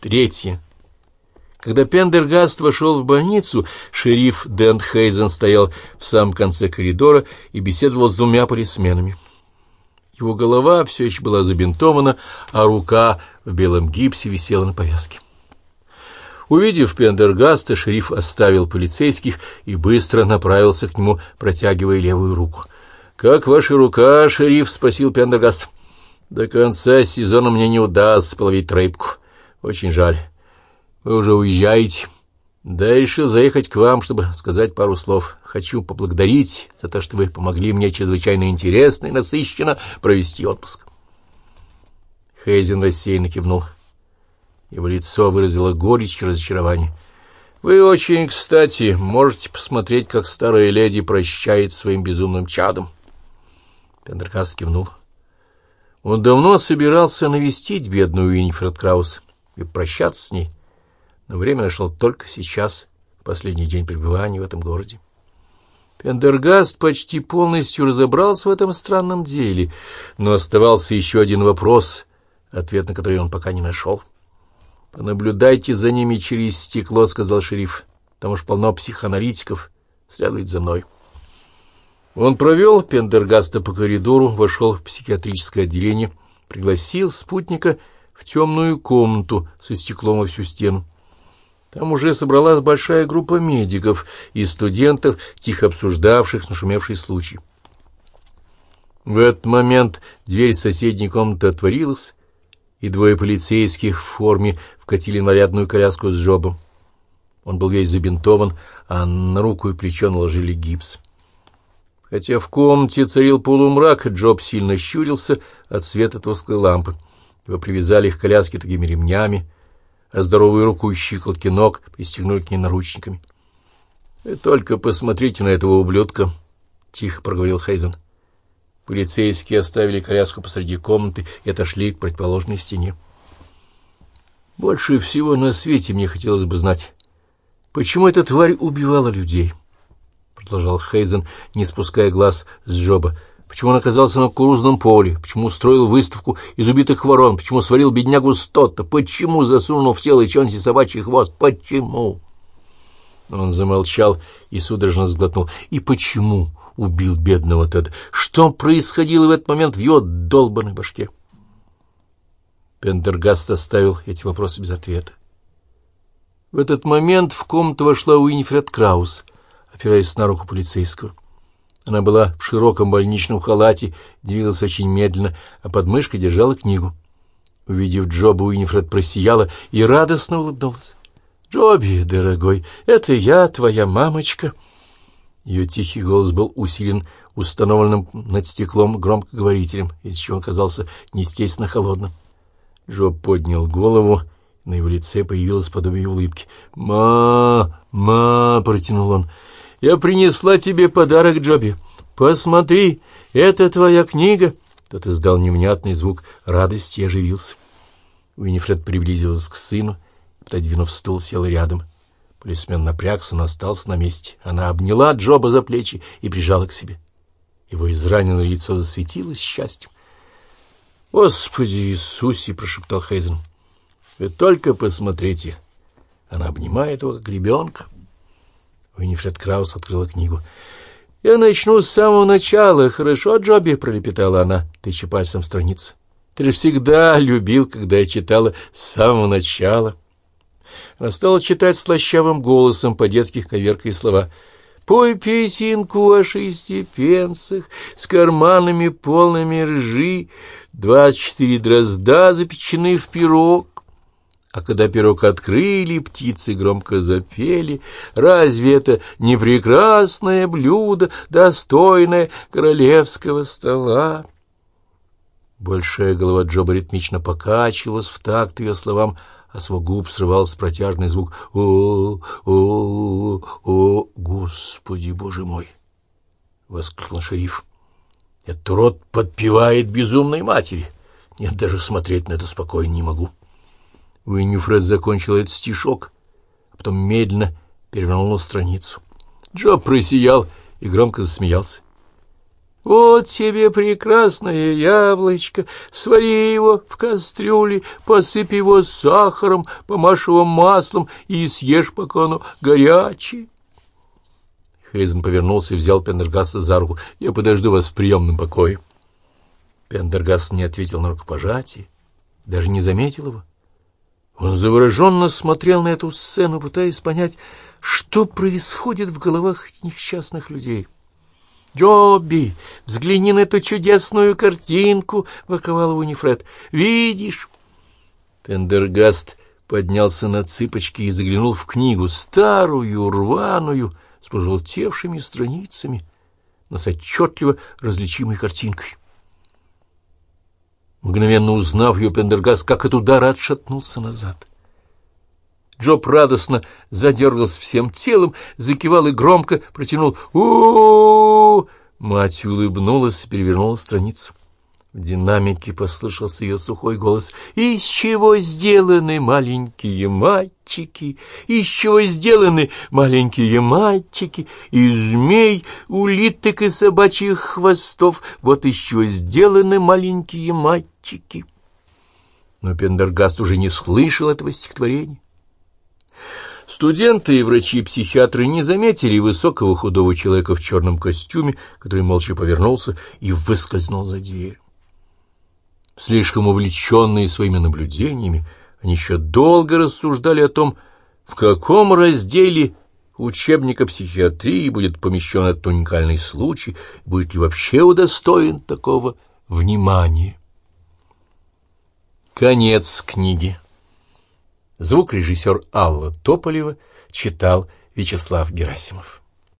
Третье. Когда Пендергаст вошел в больницу, шериф Дент Хейзен стоял в самом конце коридора и беседовал с двумя полисменами. Его голова все еще была забинтована, а рука в белом гипсе висела на повязке. Увидев Пендергаста, шериф оставил полицейских и быстро направился к нему, протягивая левую руку. — Как ваша рука, шериф? — спросил Пендергаст. — До конца сезона мне не удастся половить рыбку. Очень жаль. Вы уже уезжаете. Да, я решил заехать к вам, чтобы сказать пару слов. Хочу поблагодарить за то, что вы помогли мне чрезвычайно интересно и насыщенно провести отпуск. Хейзен рассеянно кивнул. Его лицо выразило горечь и разочарование. «Вы очень кстати можете посмотреть, как старая леди прощает своим безумным чадом». Пендеркаст кивнул. Он давно собирался навестить бедную Уинифред Краус и прощаться с ней, но время нашло только сейчас, последний день пребывания в этом городе. Пендергаст почти полностью разобрался в этом странном деле, но оставался еще один вопрос, ответ на который он пока не нашел. «Понаблюдайте за ними через стекло», — сказал шериф. «Там уж полно психоаналитиков. Следует за мной». Он провел Пендергаста по коридору, вошел в психиатрическое отделение, пригласил спутника в темную комнату со стеклом во всю стену. Там уже собралась большая группа медиков и студентов, тихо обсуждавших нашумевший случай. В этот момент дверь соседней комнаты отворилась, и двое полицейских в форме вкатили нарядную коляску с жобом. Он был весь забинтован, а на руку и плечо наложили гипс. Хотя в комнате царил полумрак, Джоб сильно щурился от света тусклой лампы. Его привязали к коляске такими ремнями, а здоровую руку и щиколотки ног пристегнули к ней наручниками. — Вы только посмотрите на этого ублюдка, — тихо проговорил Хейзен. Полицейские оставили коляску посреди комнаты и отошли к противоположной стене. Больше всего на свете мне хотелось бы знать, почему эта тварь убивала людей, — продолжал Хейзен, не спуская глаз с Джоба. Почему он оказался на кукурузном поле? Почему устроил выставку из убитых ворон? Почему сварил беднягу Стотта? Почему засунул в тело Чонси собачий хвост? Почему? Он замолчал и судорожно сглотнул. И почему убил бедного Теда? Что происходило в этот момент в его долбанной башке? Пендергаст оставил эти вопросы без ответа. В этот момент в комнату вошла Уинифред Краус, опираясь на руку полицейского. Она была в широком больничном халате, двигалась очень медленно, а под мышкой держала книгу. Увидев Джоба, Уинифред просияла и радостно улыбнулась. — Джоби, дорогой, это я, твоя мамочка. Ее тихий голос был усилен установленным над стеклом громкоговорителем, из чего он казался неестественно холодным. Джоб поднял голову, на его лице появилось подобие улыбки. «Ма, ма!» — протянул он. «Я принесла тебе подарок, Джоби. Посмотри, это твоя книга!» Тот издал невнятный звук радости и оживился. Уинифред приблизилась к сыну, пододвинув стул, сел рядом. Полисмен напрягся, но остался на месте. Она обняла Джоба за плечи и прижала к себе. Его израненное лицо засветилось счастьем. «Господи Иисусе!» — прошептал Хейзен. «Вы только посмотрите!» Она обнимает его, как ребенка. Уинифред Краус открыла книгу. «Я начну с самого начала, хорошо, Джоби?» — пролепетала она, тыча пальцем в страницу. «Ты же всегда любил, когда я читала с самого начала». Она стала читать слащавым голосом по-детски коверкая слова. «Пой песенку о шестипенцах с карманами полными ржи, двадцать четыре дрозда запечены в пирог». А когда пирог открыли, птицы громко запели. Разве это не прекрасное блюдо, достойное королевского стола? Большая голова Джоба ритмично покачивалась в такт ее словам, а с его губ срывался протяжный звук «О, о, о, Господи, Боже мой!» — воскликнул шериф. «Этот рот подпевает безумной матери. Нет, даже смотреть на это спокойно не могу». Уиннифред закончил этот стишок, а потом медленно перевернул страницу. Джо просиял и громко засмеялся. Вот тебе прекрасное яблочко, свари его в кастрюле, посыпь его сахаром, помажь его маслом и съешь, пока оно горячее. Хейзен повернулся и взял Пендергаса за руку. «Я подожду вас в приемном покое». Пендергас не ответил на рукопожатие, даже не заметил его. Он завороженно смотрел на эту сцену, пытаясь понять, что происходит в головах несчастных людей. «Джобби, взгляни на эту чудесную картинку!» — воковал Уинифред. «Видишь?» Пендергаст поднялся на цыпочки и заглянул в книгу, старую, рваную, с пожелтевшими страницами, но с отчетливо различимой картинкой. Мгновенно узнав ее, Пендергаст как от удара отшатнулся назад. Джоб радостно задергался всем телом, закивал и громко протянул у, -у, Мать улыбнулась и перевернула страницу. В динамике послышался ее сухой голос. «Из чего сделаны маленькие мальчики? Из чего сделаны маленькие мальчики? Из змей, улиток и собачьих хвостов. Вот из чего сделаны маленькие мальчики». Но Пендергаст уже не слышал этого стихотворения. Студенты и врачи-психиатры не заметили высокого худого человека в черном костюме, который молча повернулся и выскользнул за дверь. Слишком увлеченные своими наблюдениями, они еще долго рассуждали о том, в каком разделе учебника психиатрии будет помещен этот уникальный случай, будет ли вообще удостоен такого внимания. Конец книги. Звукорежиссер Алла Тополева читал Вячеслав Герасимов.